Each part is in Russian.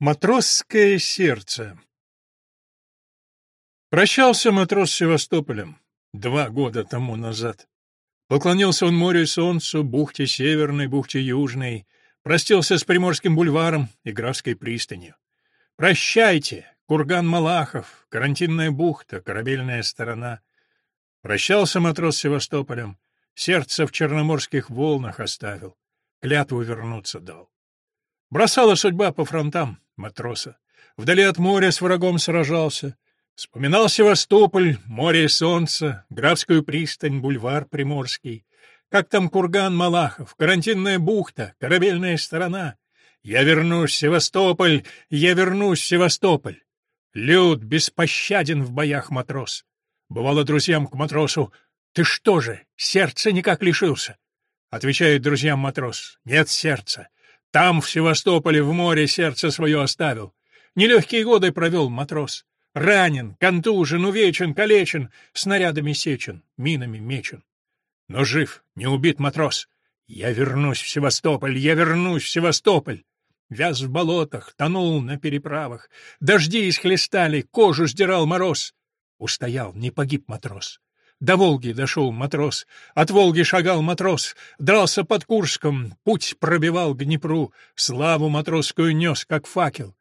Матросское сердце Прощался матрос с Севастополем два года тому назад. Поклонился он морю и солнцу, бухте северной, бухте южной, простился с Приморским бульваром и Графской пристанью. «Прощайте, курган Малахов, карантинная бухта, корабельная сторона». Прощался матрос с Севастополем, сердце в черноморских волнах оставил, клятву вернуться дал. Бросала судьба по фронтам матроса. Вдали от моря с врагом сражался. Вспоминал Севастополь, море и солнце, Графскую пристань, бульвар Приморский. Как там курган Малахов, карантинная бухта, корабельная сторона. Я вернусь, Севастополь, я вернусь, Севастополь. Люд беспощаден в боях матрос. Бывало друзьям к матросу, «Ты что же, сердце никак лишился?» Отвечает друзьям матрос, «Нет сердца. Там, в Севастополе, в море сердце свое оставил. Нелегкие годы провел матрос. Ранен, контужен, увечен, калечен, снарядами сечен, минами мечен. Но жив, не убит матрос. Я вернусь в Севастополь, я вернусь в Севастополь. Вяз в болотах, тонул на переправах. Дожди исхлестали, кожу сдирал мороз. Устоял, не погиб матрос. До Волги дошел матрос, от Волги шагал матрос, дрался под Курском, путь пробивал к Днепру, славу матросскую нес, как факел.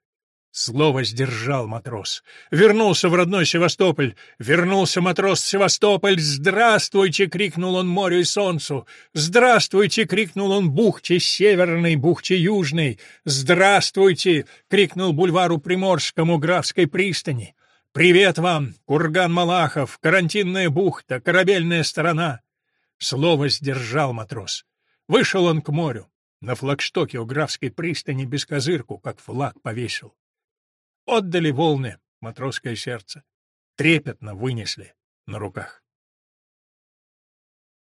Слово сдержал матрос. Вернулся в родной Севастополь. Вернулся матрос Севастополь. «Здравствуйте!» — крикнул он морю и солнцу. «Здравствуйте!» — крикнул он бухте северной, бухте южной. «Здравствуйте!» — крикнул бульвару Приморскому Графской пристани. «Привет вам, курган Малахов, карантинная бухта, корабельная сторона!» Слово сдержал матрос. Вышел он к морю. На флагштоке у графской пристани без козырку, как флаг повесил. Отдали волны матросское сердце. Трепетно вынесли на руках.